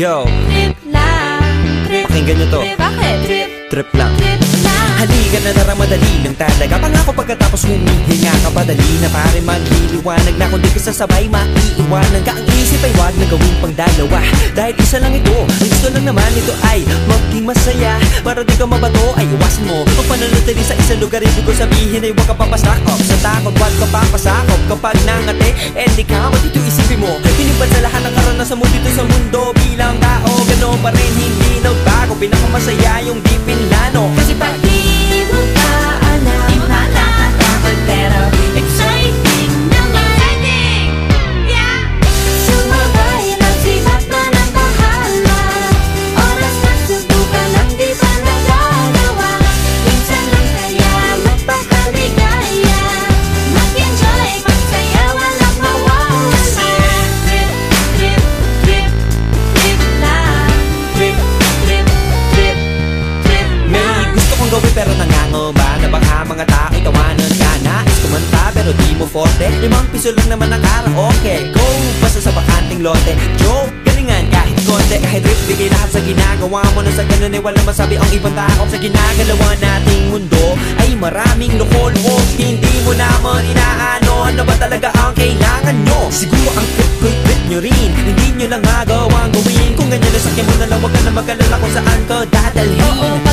Yo, Trip lang Trip pakinggan nyo to. Trip. Bakit? Trip Trip lang. Trip lang. Halika na nara madali lang talaga. Pangako pagkatapos humihinga ka padali na pare magliliwanag na. Kung di ka sasabay maiiwanan ka. Ang isip ay wag na gawin pang dalawa Dahil isa lang ito Ang gusto lang naman ito ay maging masaya. Para di ka mabato ay iwasan mo. Kung pananatili sa isang lugar Ibig ko sabihin ay huwag ka papasakop. Sa takot wag ka papasakop. Kapag nangate eh di ka Dito isipin mo. Hinibad sa lahat ng karanasan mo dito sa mundo Bilang tao. Ganoon pa rin hindi nagbago. Pinakamasaya yung di pinlano. Kasi Pag Na mga tao'y tawanan ka. Nais kumanta pero di mo forte. Limang piso lang naman ang karaoke. Go! Basta sa bakanting lote. Joke! Galingan kahit konti. Kahit rip bigay lahat sa ginagawa mo Na sa ganun ay walang masabi ang ibang tao Sa ginagalawa nating mundo. Ay maraming loko-loko Hindi mo naman inaano. Ano ba talaga ang kailangan nyo? Siguro ang trip ko'y trip nyo rin. Hindi nyo lang magawang gawin. Kung ganyan na sakyan mo na lang Huwag ka na mag-alala kung saan ka dadalhin. Pag hindi